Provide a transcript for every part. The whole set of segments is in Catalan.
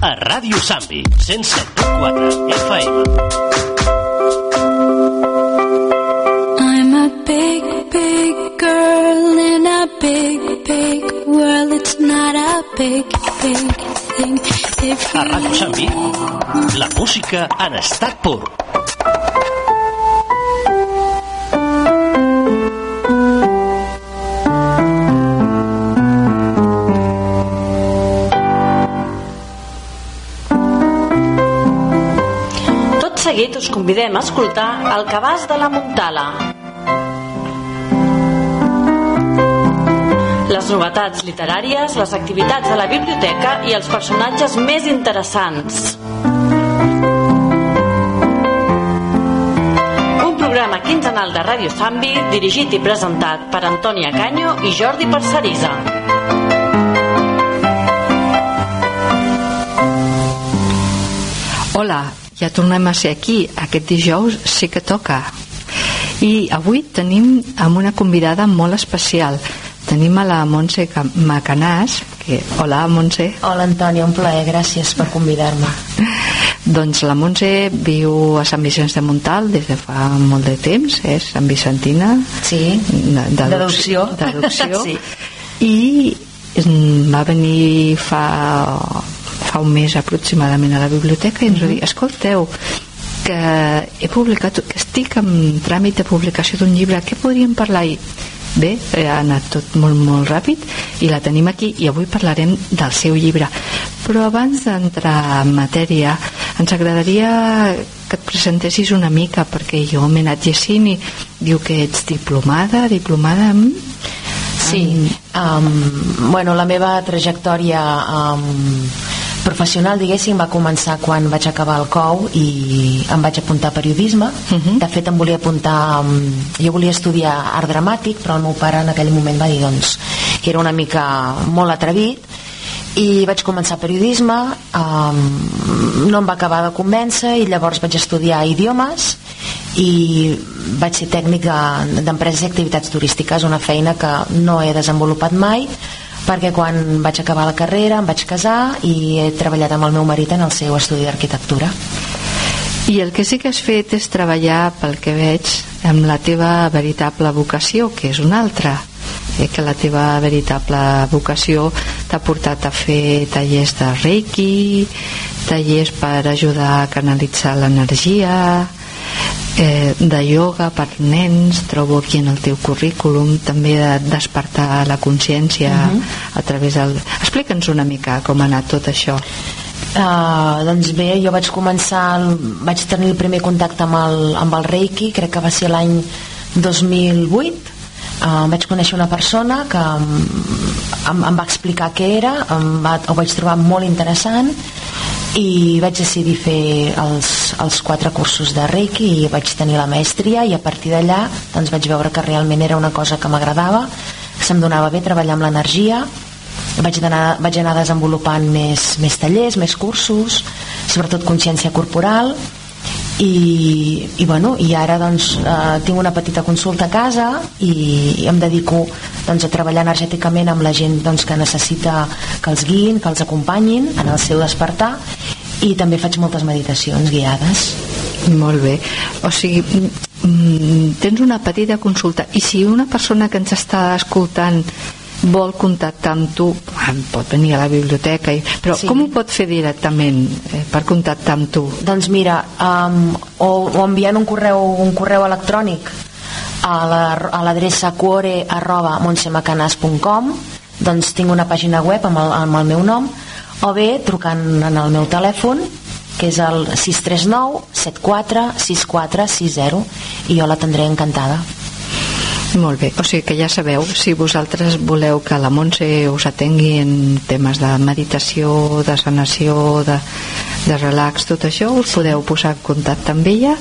a Ràdio Sambi, 107.4 FM. I'm a big, big girl in a big, big world. It's not a big, big thing. If A Ràdio Sambi, la música en estat pur. Us convidem a escoltar El cabàs de la Montala. Les novetats literàries, les activitats de la biblioteca i els personatges més interessants. Un programa quinzenal de Ràdio Sambi dirigit i presentat per Antònia Canyo i Jordi Parcerisa. Hola, ja tornem a ser aquí. Aquest dijous sí que toca. I avui tenim amb una convidada molt especial. Tenim a la Montse Ca- Macanàs, que... Hola, Montse. Hola Antònia, un plaer, gràcies per convidar-me. Doncs la Montse viu a Sant Vicenç de Montal des de fa molt de temps, és Sant Vicentina. Sí. Deducció. Sí. I mm, va venir fa, fa un mes aproximadament a la biblioteca i ens va dir, escolteu, que he publicat, que estic en tràmit de publicació d'un llibre, què podríem parlar? I bé, eh, ha anat tot molt, molt ràpid i la tenim aquí i avui parlarem del seu llibre. Però abans d'entrar en matèria, ens agradaria que et presentessis una mica, perquè jo m'he anat llegint i diu que ets diplomada, diplomada en... Sí, um, bueno, la meva trajectòria um, professional, diguéssim, va començar quan vaig acabar el COU i em vaig apuntar a periodisme. Mhm. De fet, em volia apuntar... Jo volia estudiar art dramàtic, però el meu pare en aquell moment va dir doncs, que era una mica molt atrevit i vaig començar periodisme um, no em va acabar de convèncer i llavors vaig estudiar idiomes i vaig ser tècnica d'empreses i activitats turístiques una feina que no he desenvolupat mai perquè quan vaig acabar la carrera em vaig casar i he treballat amb el meu marit en el seu estudi d'arquitectura I el que sí que has fet és treballar, pel que veig, amb la teva veritable vocació, que és una altra. Eh, que la teva veritable vocació t'ha portat a fer tallers de Reiki, tallers per ajudar a canalitzar l'energia, eh, de ioga per nens, trobo aquí en el teu currículum, també de despertar la consciència a través del... Explica'ns una mica com ha anat tot això. Uh, doncs bé, jo vaig començar el, vaig tenir el primer contacte amb el, amb el Reiki crec que va ser l'any 2008 uh, vaig conèixer una persona que em, em, em va explicar què era em va, ho vaig trobar molt interessant i vaig decidir fer els, els quatre cursos de Reiki i vaig tenir la maestria i a partir d'allà doncs vaig veure que realment era una cosa que m'agradava se'm donava bé treballar amb l'energia. Vaig anar, vaig anar desenvolupant més, més tallers, més cursos sobretot consciència corporal. I, i, bueno, i ara doncs, eh, tinc una petita consulta a casa i, i em dedico doncs, a treballar energèticament amb la gent doncs, que necessita que els guiïn, que els acompanyin en el seu despertar i també faig moltes meditacions guiades Molt bé. O sigui, mm, tens una petita consulta i si una persona que ens està escoltant vol contactar amb tu pot venir a la biblioteca i... però Sí. com ho pot fer directament eh, per contactar amb tu? Doncs mira, um, o, o enviant un correu, un correu electrònic a la- a l'adreça la, cuore arroba doncs tinc una pàgina web amb el, amb el meu nom o bé trucant en el meu telèfon que és el 639 74 64 60 i jo l'atendré encantada Molt bé, o sigui que ja sabeu, si vosaltres voleu que la Montse us atengui en temes de meditació, de sanació, de, de relax, tot això, us podeu posar en contacte amb ella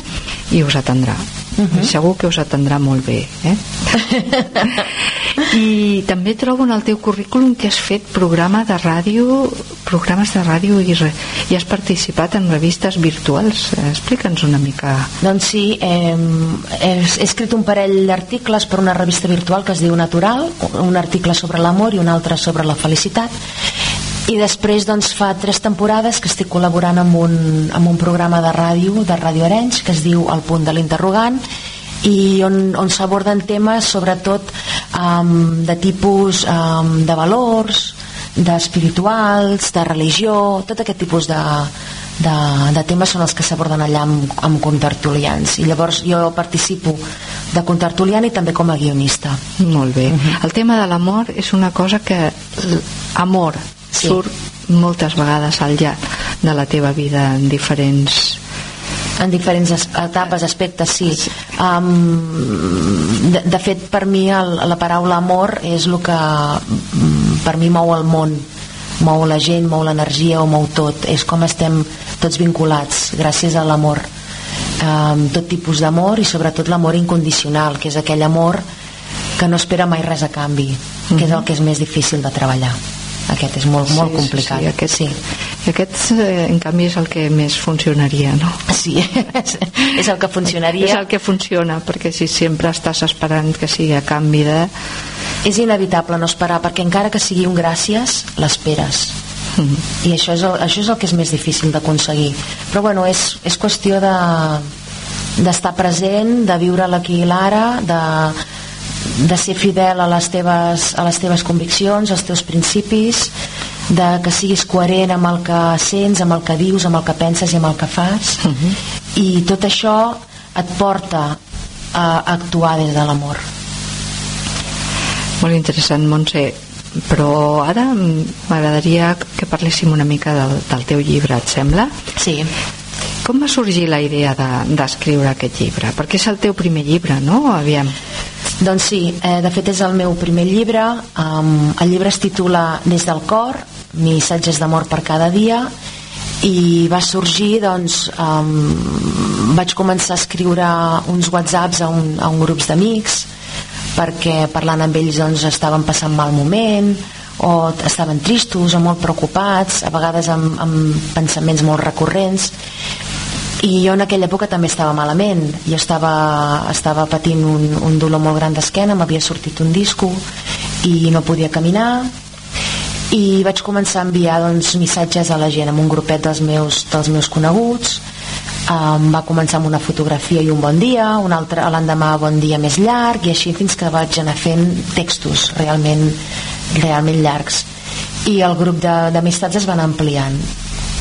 i us atendrà. Uh -huh. Segur que us atendrà molt bé. Eh? I també trobo en el teu currículum que has fet programa de ràdio, programes de ràdio i, re, i has participat en revistes virtuals. Explica'ns una mica. Doncs sí, eh, he, he escrit un parell d'articles per una revista virtual que es diu Natural, un article sobre l'amor i un altre sobre la felicitat i després doncs fa tres temporades que estic col·laborant amb un, amb un programa de ràdio de Ràdio Arenys que es diu El punt de l'interrogant i on, on s'aborden temes sobretot um, de tipus um, de valors d'espirituals, de religió tot aquest tipus de, de, de temes són els que s'aborden allà amb, amb contertulians i llavors jo participo de contertulian i també com a guionista Molt bé. Uh -huh. El tema de l'amor és una cosa que amor Sí. surt moltes vegades al llarg de la teva vida en diferents en diferents etapes, aspectes, sí. Um, de, de fet, per mi el, la paraula amor és el que mm, per mi mou el món. Mou la gent, mou l'energia o mou tot. És com estem tots vinculats gràcies a l'amor. Um, tot tipus d'amor i sobretot l'amor incondicional que és aquell amor que no espera mai res a canvi que és el que és més difícil de treballar aquest és molt, molt complicat Sí, aquest, sí. Aquest, eh, en canvi, és el que més funcionaria, no? Sí, és, és el que funcionaria. És el que funciona, perquè si sempre estàs esperant que sigui a canvi de... És inevitable no esperar, perquè encara que sigui un gràcies, l'esperes. Mhm. I això és, el, això és el que és més difícil d'aconseguir. Però bueno, és, és qüestió de d'estar present, de viure l'aquí i l'ara, de, de ser fidel a les, teves, a les teves conviccions, als teus principis, de que siguis coherent amb el que sents, amb el que dius, amb el que penses i amb el que fas. I tot això et porta a actuar des de l'amor. Molt interessant, Montse. Però ara m'agradaria que parléssim una mica del, del teu llibre, et sembla? Sí. Com va sorgir la idea de- d'escriure de, aquest llibre? Perquè és el teu primer llibre, no? Aviam. Doncs sí, eh, de fet és el meu primer llibre. Um, el llibre es titula Des del cor, missatges d'amor per cada dia, i va sorgir, doncs, um, vaig començar a escriure uns whatsapps a un, a un grups d'amics, perquè parlant amb ells doncs, estaven passant mal moment, o estaven tristos o molt preocupats, a vegades amb, amb pensaments molt recurrents, i jo en aquella època també estava malament. Jo estava, estava patint un, un dolor molt gran d'esquena m'havia sortit un disco i no podia caminar. I vaig començar a enviar doncs, missatges a la gent amb un grupet dels meus, dels meus coneguts. Um, va començar amb una fotografia i un bon dia un altre l'endemà bon dia més llarg i així fins que vaig anar fent textos realment, realment llargs. I el grup d'amistats es van ampliant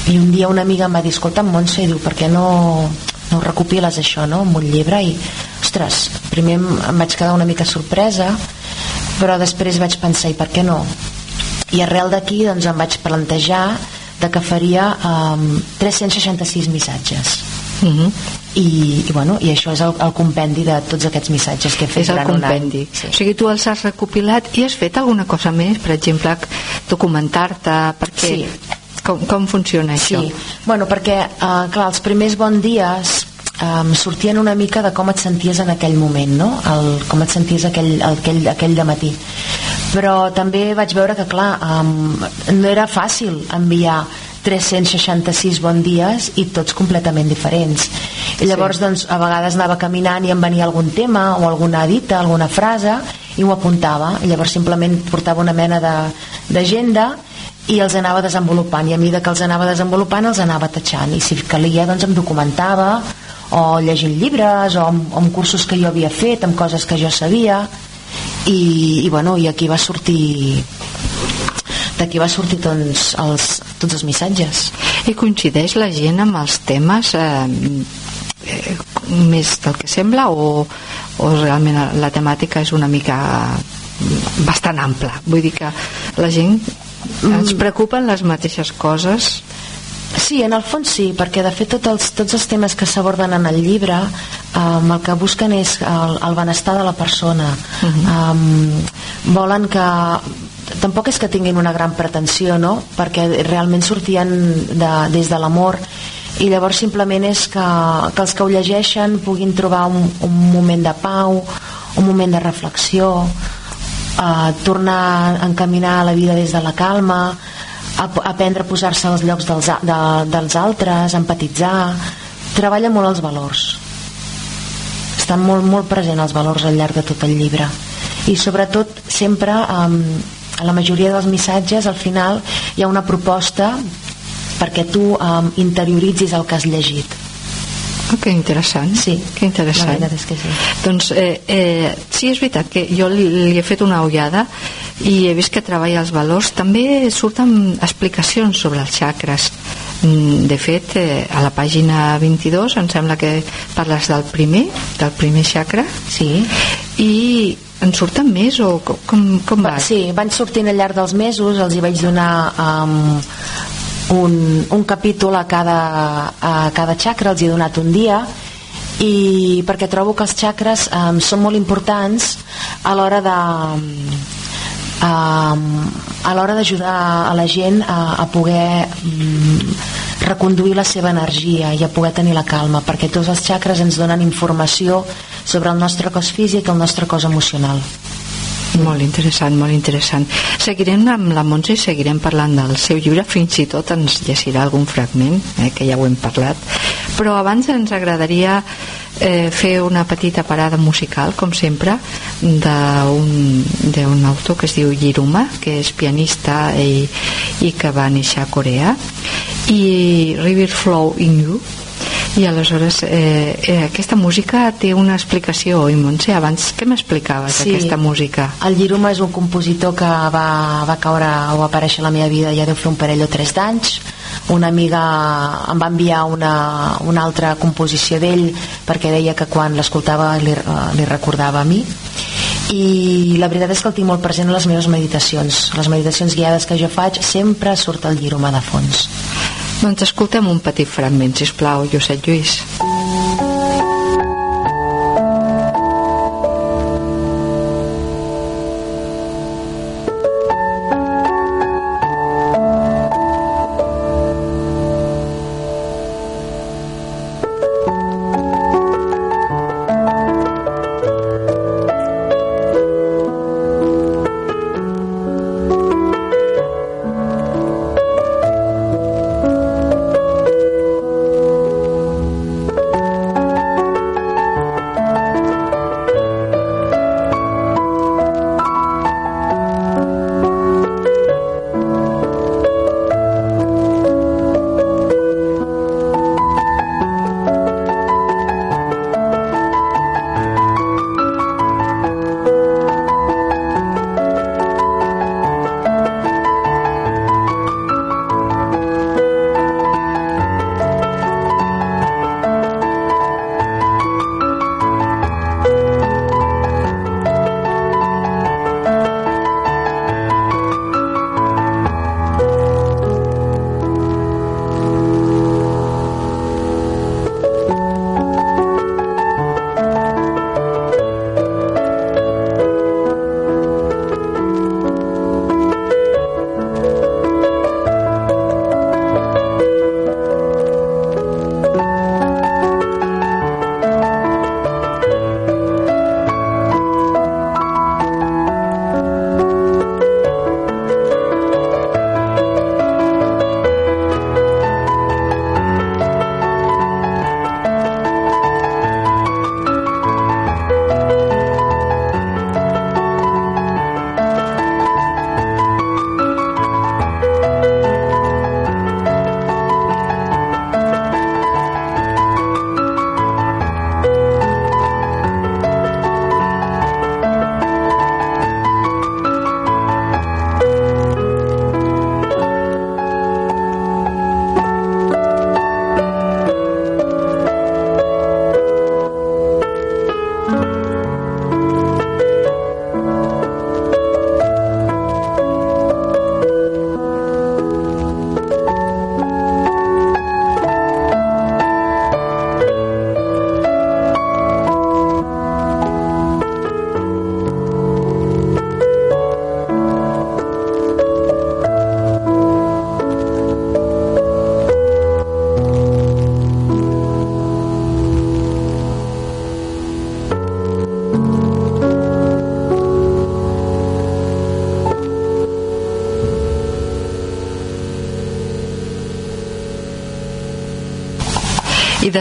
i un dia una amiga em va dir escolta Montse, diu, per què no, no recopiles això no? en un llibre i ostres, primer em, vaig quedar una mica sorpresa però després vaig pensar i per què no i arrel d'aquí doncs em vaig plantejar de que faria um, 366 missatges Uh -huh. i, i, bueno, i això és el, el compendi de tots aquests missatges que he fet És el compendi. Sí. O sigui, tu els has recopilat i has fet alguna cosa més, per exemple, documentar-te, perquè... Sí. Com, com funciona Sí, això? bueno, perquè, uh, clar, els primers bons dies um, sortien una mica de com et senties en aquell moment, no? El, com et senties aquell, aquell, aquell de matí. Però també vaig veure que, clar, um, no era fàcil enviar 366 bons dies i tots completament diferents. I llavors, Sí. doncs, a vegades anava caminant i em venia algun tema o alguna dita, alguna frase i ho apuntava. I llavors simplement portava una mena de- d'agenda i els anava desenvolupant i a mesura que els anava desenvolupant els anava tatxant. I si calia doncs em documentava o llegint llibres o amb, amb cursos que jo havia fet amb coses que jo sabia. I, i bueno, i aquí va sortir d'aquí va sortir doncs, els, tots els missatges. I coincideix la gent amb els temes eh, eh, més del que sembla o, o realment la temàtica és una mica bastant ampla? Vull dir que la gent ens preocupen les mateixes coses? Sí, en el fons sí, perquè de fet tots els, tots els temes que s'aborden en el llibre um, el que busquen és el, el benestar de la persona. Um, volen que tampoc és que tinguin una gran pretensió no? perquè realment sortien de, des de l'amor i llavors simplement és que, que els que ho llegeixen puguin trobar un, un moment de pau un moment de reflexió uh, tornar a encaminar la vida des de la calma ap- aprendre a posar-se als llocs dels, a- de, dels altres, empatitzar. Treballa molt els valors. Estan molt, molt presents els valors al llarg de tot el llibre. I sobretot sempre um, a la majoria dels missatges al final hi ha una proposta perquè tu um, interioritzis el que has llegit Oh, que interessant. Sí, que interessant. la veritat és que sí. Doncs eh, eh, sí, és veritat que jo li, li he fet una ullada i he vist que treballa els valors. També surten explicacions sobre els xacres. Mm, De fet, eh, a la pàgina 22 em sembla que parles del primer, del primer xacra, sí. i en surten més o com, com va? Sí, van sortint al llarg dels mesos, els hi vaig donar um, un, un capítol a cada, a cada xacra, els he donat un dia i perquè trobo que els xacres um, són molt importants a l'hora de um, a l'hora d'ajudar a la gent a, a poder um, reconduir la seva energia i a poder tenir la calma perquè tots els xacres ens donen informació sobre el nostre cos físic i el nostre cos emocional Molt interessant, molt interessant. Seguirem amb la Montse i seguirem parlant del seu llibre, fins i tot ens llegirà algun fragment, eh, que ja ho hem parlat. Però abans ens agradaria eh, fer una petita parada musical, com sempre, d'un autor que es diu Jiruma, que és pianista i, i que va néixer a Corea, i River Flow in You, i aleshores eh, eh, aquesta música té una explicació oi Montse? abans què m'explicaves Sí. d'aquesta música? El Giruma és un compositor que va, va caure o aparèixer a la meva vida ja deu fer un parell o tres d'anys una amiga em va enviar una, una altra composició d'ell perquè deia que quan l'escoltava li, eh, li recordava a mi i la veritat és que el tinc molt present a les meves meditacions les meditacions guiades que jo faig sempre surt el Giruma de fons Doncs escoltem un petit fragment, sisplau, Josep Lluís.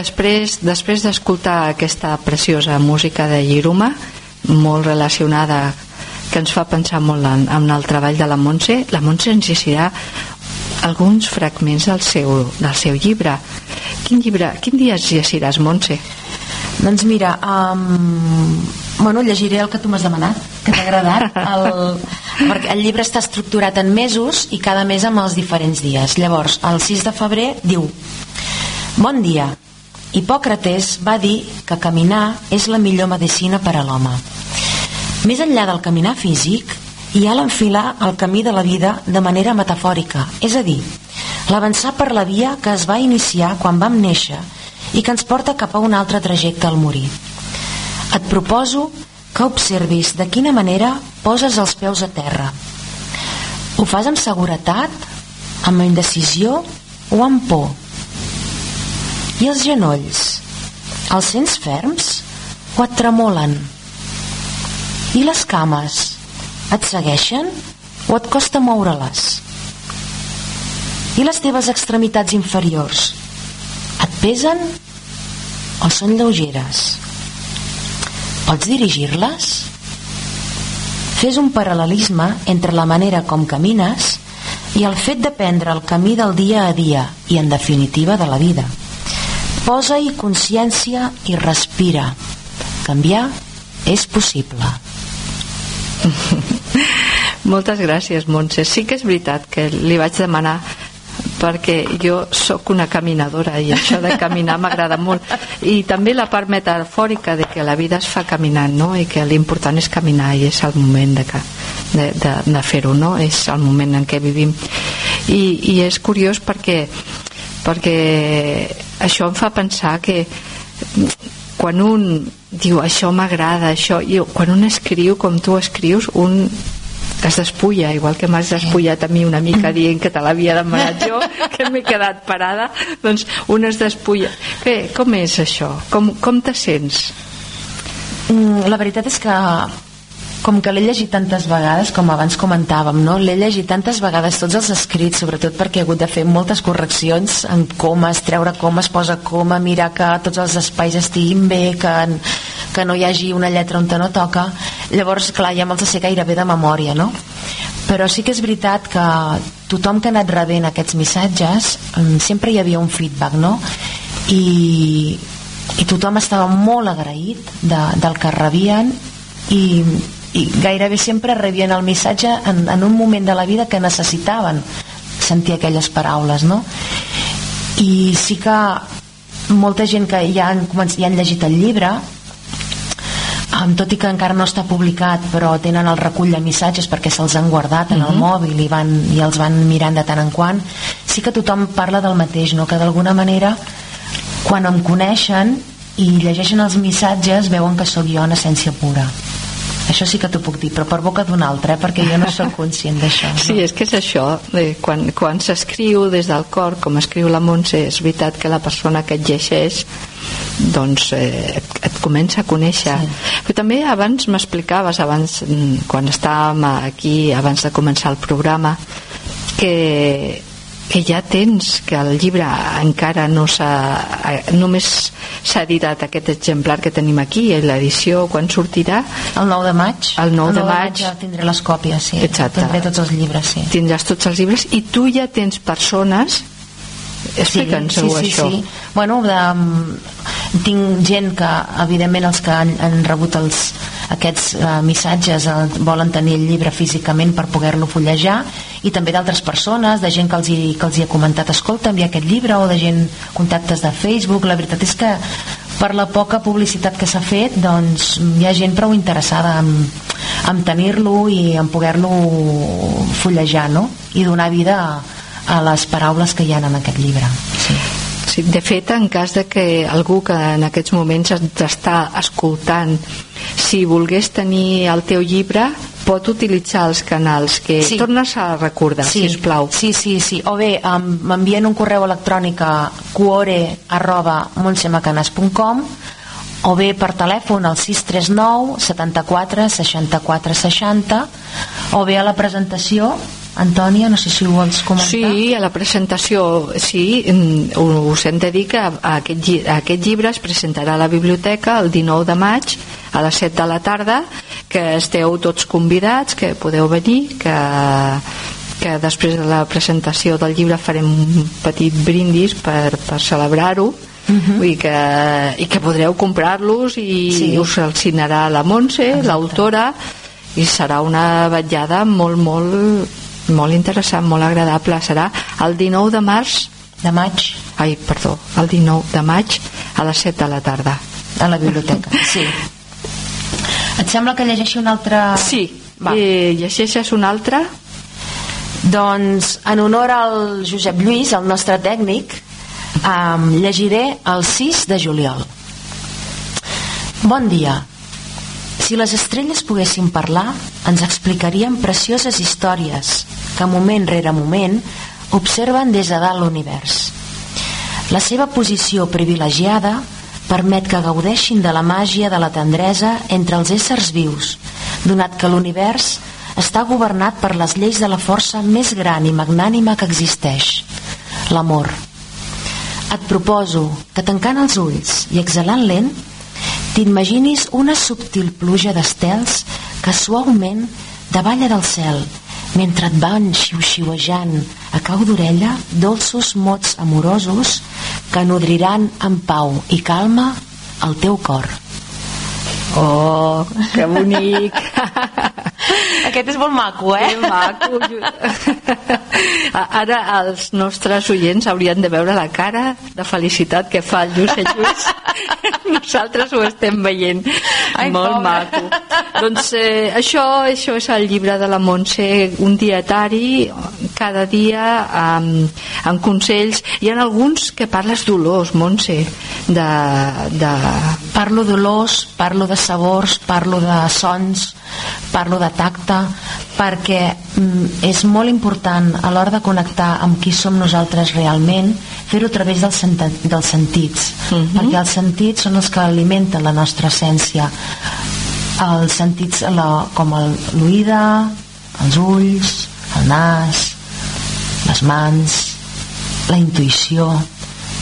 Després després d'escoltar aquesta preciosa música de Giruma, molt relacionada que ens fa pensar molt en, en el treball de la Montse. La Montse ens llegirà alguns fragments del seu, del seu llibre. Quin llibre, quin dia es llegiràs, Montse? Doncs mira, um, bueno, llegiré el que tu m'has demanat, que t'ha agradat. El, perquè el llibre està estructurat en mesos i cada mes amb els diferents dies. Llavors, el 6 de febrer diu Bon dia. Hipòcrates va dir que caminar és la millor medicina per a l'home. Més enllà del caminar físic, hi ha l'enfilar el camí de la vida de manera metafòrica, és a dir, l'avançar per la via que es va iniciar quan vam néixer i que ens porta cap a un altre trajecte al morir. Et proposo que observis de quina manera poses els peus a terra. Ho fas amb seguretat, amb indecisió o amb por? I els genolls? Els sents ferms o et tremolen? I les cames? Et segueixen o et costa moure-les? I les teves extremitats inferiors? Et pesen o són lleugeres? Pots dirigir-les? Fes un paral·lelisme entre la manera com camines i el fet de prendre el camí del dia a dia i, en definitiva, de la vida. Posa-hi consciència i respira. Canviar és possible. Moltes gràcies, Montse. Sí que és veritat que li vaig demanar perquè jo sóc una caminadora i això de caminar m'agrada molt i també la part metafòrica de que la vida es fa caminant no? i que l'important és caminar i és el moment de, de, de, de fer-ho no? és el moment en què vivim i, i és curiós perquè perquè això em fa pensar que quan un diu això m'agrada això, i quan un escriu com tu escrius un es despulla, igual que m'has despullat a mi una mica dient que te l'havia demanat jo, que m'he quedat parada, doncs un es despulla. Bé, com és això? Com, com te sents? Mm, la veritat és que com que l'he llegit tantes vegades, com abans comentàvem, no? l'he llegit tantes vegades tots els escrits, sobretot perquè he hagut de fer moltes correccions en comes, treure comes, posa coma, mirar que tots els espais estiguin bé, que, que no hi hagi una lletra on no toca. Llavors, clar, ja me'ls sé gairebé de memòria, no? Però sí que és veritat que tothom que ha anat rebent aquests missatges sempre hi havia un feedback, no? I, i tothom estava molt agraït de, del que rebien i, i gairebé sempre rebien el missatge en, en un moment de la vida que necessitaven sentir aquelles paraules no? i sí que molta gent que ja han, ja han llegit el llibre um, tot i que encara no està publicat però tenen el recull de missatges perquè se'ls han guardat en el uh mhm. -huh. mòbil i, van, i els van mirant de tant en quant sí que tothom parla del mateix no? que d'alguna manera quan em coneixen i llegeixen els missatges veuen que sóc jo en essència pura això sí que t'ho puc dir, però per boca d'un altre, eh? perquè jo no sóc conscient d'això. No? Sí, és que és això. Eh, quan, quan s'escriu des del cor, com escriu la Montse, és veritat que la persona que et llegeix doncs eh, et, et comença a conèixer. Sí. Però també abans m'explicaves, abans mm, quan estàvem aquí, abans de començar el programa, que que ja tens que el llibre encara no s'ha eh, només s'ha editat aquest exemplar que tenim aquí l'edició quan sortirà? El 9 de maig el 9, el 9 de, maig, ja tindré les còpies sí. Exacte. tindré tots els llibres sí. tindràs tots els llibres i tu ja tens persones explica'ns sí, sí, sí, això sí. bueno, de, tinc gent que evidentment els que han, han rebut els, aquests uh, missatges uh, volen tenir el llibre físicament per poder-lo fullejar i també d'altres persones, de gent que els, hi, que els hi ha comentat escolta, envia aquest llibre o de gent, contactes de Facebook la veritat és que per la poca publicitat que s'ha fet doncs hi ha gent prou interessada en, en tenir-lo i en poder-lo fullejar no? i donar vida a, a les paraules que hi ha en aquest llibre sí. Sí, de fet, en cas de que algú que en aquests moments està escoltant, si volgués tenir el teu llibre, pot utilitzar els canals que sí. tornes a recordar, sí. sisplau. Sí, sí, sí. O bé, um, m'envien un correu electrònic a cuore arroba o bé per telèfon al 639 74 64 60 o bé a la presentació Antònia, no sé si ho vols comentar. Sí, a la presentació, sí, us hem de dir que aquest, aquest llibre es presentarà a la biblioteca el 19 de maig a les 7 de la tarda que esteu tots convidats que podeu venir que, que després de la presentació del llibre farem un petit brindis per, per celebrar-ho Uh -huh. Dir que, i que podreu comprar-los i sí. us el signarà la Montse, l'autora i serà una vetllada molt, molt, molt interessant, molt agradable. Serà el 19 de març. De maig. Ai, perdó, el 19 de maig a les 7 de la tarda a la biblioteca. Sí. et sembla que llegeixi una altra sí, Va. I llegeixes una altra doncs en honor al Josep Lluís el nostre tècnic um, llegiré el 6 de juliol. Bon dia. Si les estrelles poguessin parlar, ens explicarien precioses històries que moment rere moment observen des de dalt l'univers. La seva posició privilegiada permet que gaudeixin de la màgia de la tendresa entre els éssers vius, donat que l'univers està governat per les lleis de la força més gran i magnànima que existeix, l'amor. Et proposo que tancant els ulls i exhalant lent T'imaginis una subtil pluja d'estels que suaument davalla del cel mentre et van xiu-xiuejant a cau d'orella dolços mots amorosos que nodriran amb pau i calma el teu cor. Oh, que bonic! Aquest és molt maco, eh? Que maco. Ara els nostres oients haurien de veure la cara de felicitat que fa el Josep Lluís. Nosaltres ho estem veient. Ai, molt pobre. maco. Doncs eh, això, això és el llibre de la Montse, un dietari cada dia amb, amb consells. Hi ha alguns que parles d'olors, Montse, de, de... Parlo d'olors, parlo de sabors, parlo de sons, parlo de tacte, perquè mm, és molt important a l'hora de connectar amb qui som nosaltres realment, fer-ho a través dels, sent dels sentits, uh mhm. -huh. perquè els sentits són els que alimenten la nostra essència. Els sentits la, com l'oïda, els ulls, el nas, les mans, la intuïció,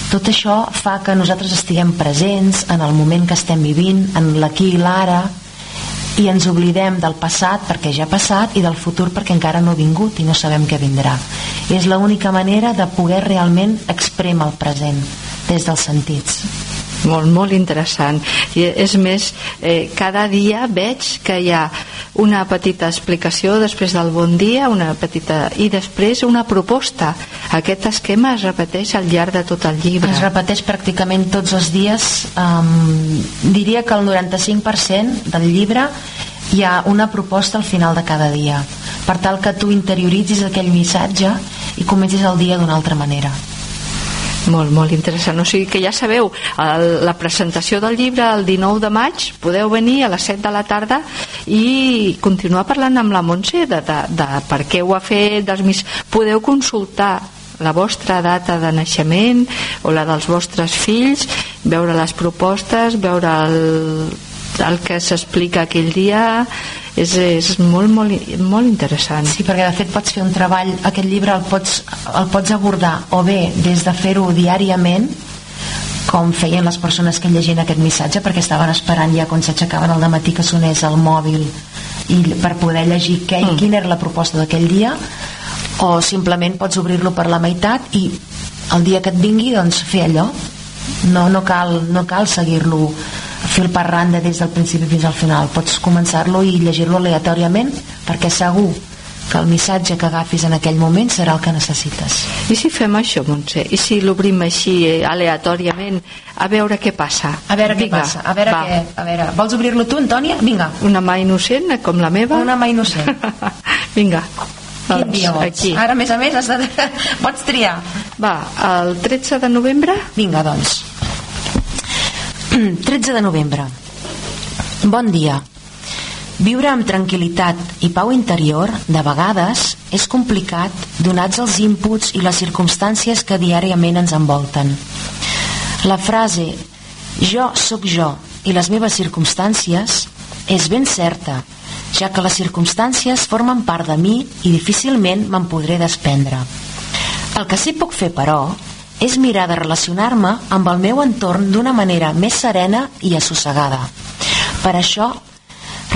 tot això fa que nosaltres estiguem presents en el moment que estem vivint, en l'aquí i l'ara, i ens oblidem del passat perquè ja ha passat i del futur perquè encara no ha vingut i no sabem què vindrà. És l'única manera de poder realment exprimir el present des dels sentits molt, molt interessant. I és més, eh, cada dia veig que hi ha una petita explicació després del bon dia una petita, i després una proposta. Aquest esquema es repeteix al llarg de tot el llibre. Es repeteix pràcticament tots els dies. Um, diria que el 95% del llibre hi ha una proposta al final de cada dia. Per tal que tu interioritzis aquell missatge i comencis el dia d'una altra manera molt, molt interessant. O sigui que ja sabeu, el, la presentació del llibre el 19 de maig, podeu venir a les 7 de la tarda i continuar parlant amb la Montse de, de, de per què ho ha fet, dels mis... podeu consultar la vostra data de naixement o la dels vostres fills, veure les propostes, veure el, el que s'explica aquell dia és, és molt, molt, molt interessant. Sí, perquè de fet pots fer un treball, aquest llibre el pots, el pots abordar o bé des de fer-ho diàriament, com feien les persones que llegien aquest missatge perquè estaven esperant ja quan s'aixecaven al matí que sonés el mòbil i per poder llegir què, mm. quina era la proposta d'aquell dia o simplement pots obrir-lo per la meitat i el dia que et vingui doncs fer allò no, no cal, no cal seguir-lo fil per randa des del principi fins al final pots començar-lo i llegir-lo aleatòriament perquè segur que el missatge que agafis en aquell moment serà el que necessites. I si fem això, Montse? I si l'obrim així eh, aleatòriament a veure què passa? A veure Vinga, què passa. A veure va. què, a veure, vols obrir-lo tu, Antònia? Vinga. Una mà innocent, com la meva? Una mà innocent. Vinga. Quin doncs, dia vols? Aquí. Ara, a més a més, has de... pots triar. Va, el 13 de novembre? Vinga, doncs. 13 de novembre. Bon dia. Viure amb tranquil·litat i pau interior, de vegades, és complicat donats els inputs i les circumstàncies que diàriament ens envolten. La frase «jo sóc jo i les meves circumstàncies» és ben certa, ja que les circumstàncies formen part de mi i difícilment me'n podré desprendre. El que sí puc fer, però, és mirar de relacionar-me amb el meu entorn d'una manera més serena i assossegada. Per això,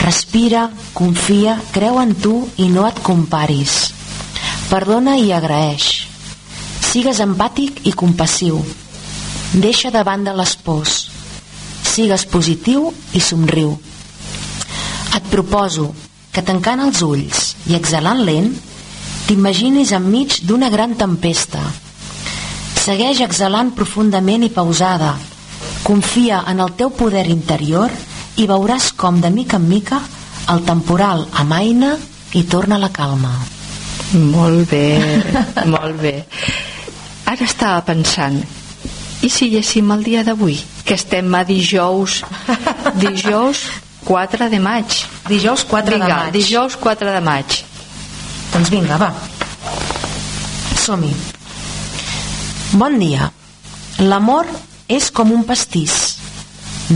respira, confia, creu en tu i no et comparis. Perdona i agraeix. Sigues empàtic i compassiu. Deixa de banda les pors. Sigues positiu i somriu. Et proposo que tancant els ulls i exhalant lent, t'imaginis enmig d'una gran tempesta. Segueix exhalant profundament i pausada. Confia en el teu poder interior i veuràs com de mica en mica el temporal amaina i torna la calma. Molt bé, molt bé. Ara estava pensant, i si llessim el dia d'avui? Que estem a dijous, dijous 4 de maig. Dijous 4 Vinga, de maig. dijous 4 de maig. Doncs vinga, va. Som-hi. Bon dia. L'amor és com un pastís.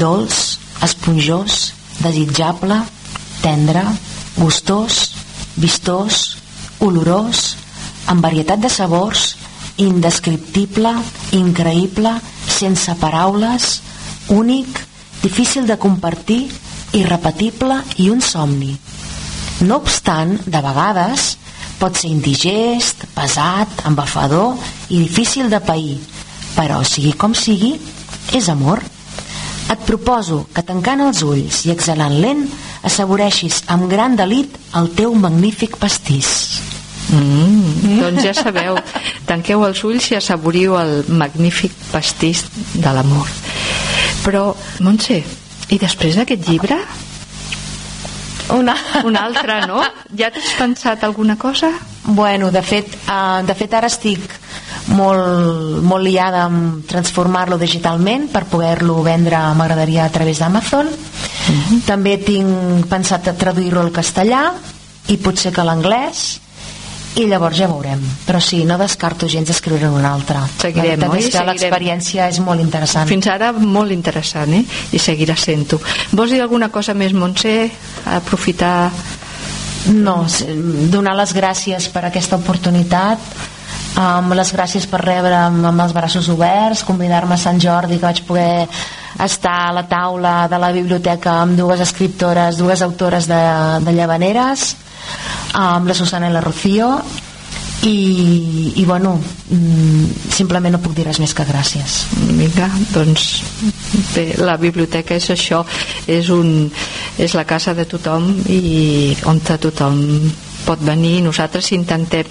Dolç, esponjós, desitjable, tendre, gustós, vistós, olorós, amb varietat de sabors, indescriptible, increïble, sense paraules, únic, difícil de compartir, irrepetible i un somni. No obstant, de vegades, pot ser indigest, pesat, embafador i difícil de pair, però sigui com sigui, és amor. Et proposo que tancant els ulls i exhalant lent assaboreixis amb gran delit el teu magnífic pastís. Mm, doncs ja sabeu, tanqueu els ulls i assaboriu el magnífic pastís de l'amor. Però, Montse, i després d'aquest llibre? Una... Un altre, no? Ja t'has pensat alguna cosa? Bueno, de fet, uh, de fet ara estic molt, molt liada amb transformar-lo digitalment per poder-lo vendre, m'agradaria, a través d'Amazon. També tinc pensat a traduir-lo al castellà i potser que a l'anglès i llavors ja veurem però sí, no descarto gens escriure un altre Seguirem, la veritat és que l'experiència és molt interessant Fins ara molt interessant, eh? I seguirà sent-ho. Vols dir alguna cosa més, Montse? Aprofitar... No, donar les gràcies per aquesta oportunitat um, les gràcies per rebre amb, els braços oberts convidar-me a Sant Jordi que vaig poder estar a la taula de la biblioteca amb dues escriptores, dues autores de, de Llavaneres amb la Susana i la Rocío i, i bueno mm, simplement no puc dir res més que gràcies. Vinga, doncs bé, la biblioteca és això és, un, és la casa de tothom i on tothom pot venir nosaltres intentem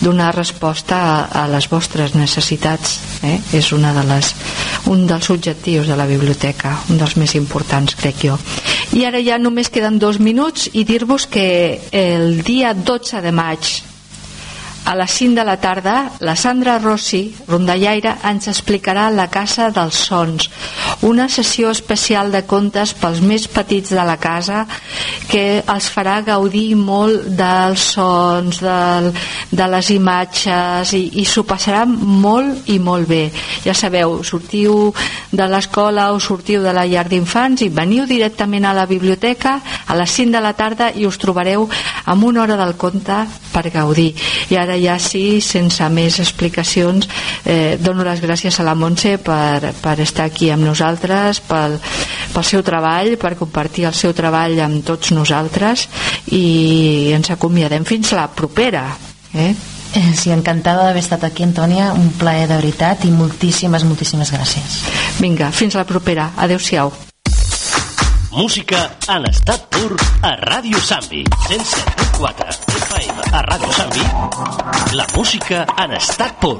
donar resposta a, a les vostres necessitats eh? és una de les, un dels objectius de la biblioteca un dels més importants crec jo i ara ja només queden dos minuts i dir-vos que el dia 12 de maig a les 5 de la tarda, la Sandra Rossi, rondallaire, ens explicarà La Casa dels Sons, una sessió especial de contes pels més petits de la casa que els farà gaudir molt dels sons, del, de les imatges i, i s'ho passarà molt i molt bé. Ja sabeu, sortiu de l'escola o sortiu de la llar d'infants i veniu directament a la biblioteca a les 5 de la tarda i us trobareu amb una hora del conte per gaudir. I ara ja sí, sense més explicacions, eh, dono les gràcies a la Montse per, per estar aquí amb nosaltres, pel, pel seu treball, per compartir el seu treball amb tots nosaltres i ens acomiadem fins la propera. Eh? Eh, Sí, encantada d'haver estat aquí, Antònia. Un plaer de veritat i moltíssimes, moltíssimes gràcies. Vinga, fins la propera. Adéu-siau. Música en estat pur a Ràdio Sambi. 107.4 FM a Ràdio Sambi. La música en estat pur.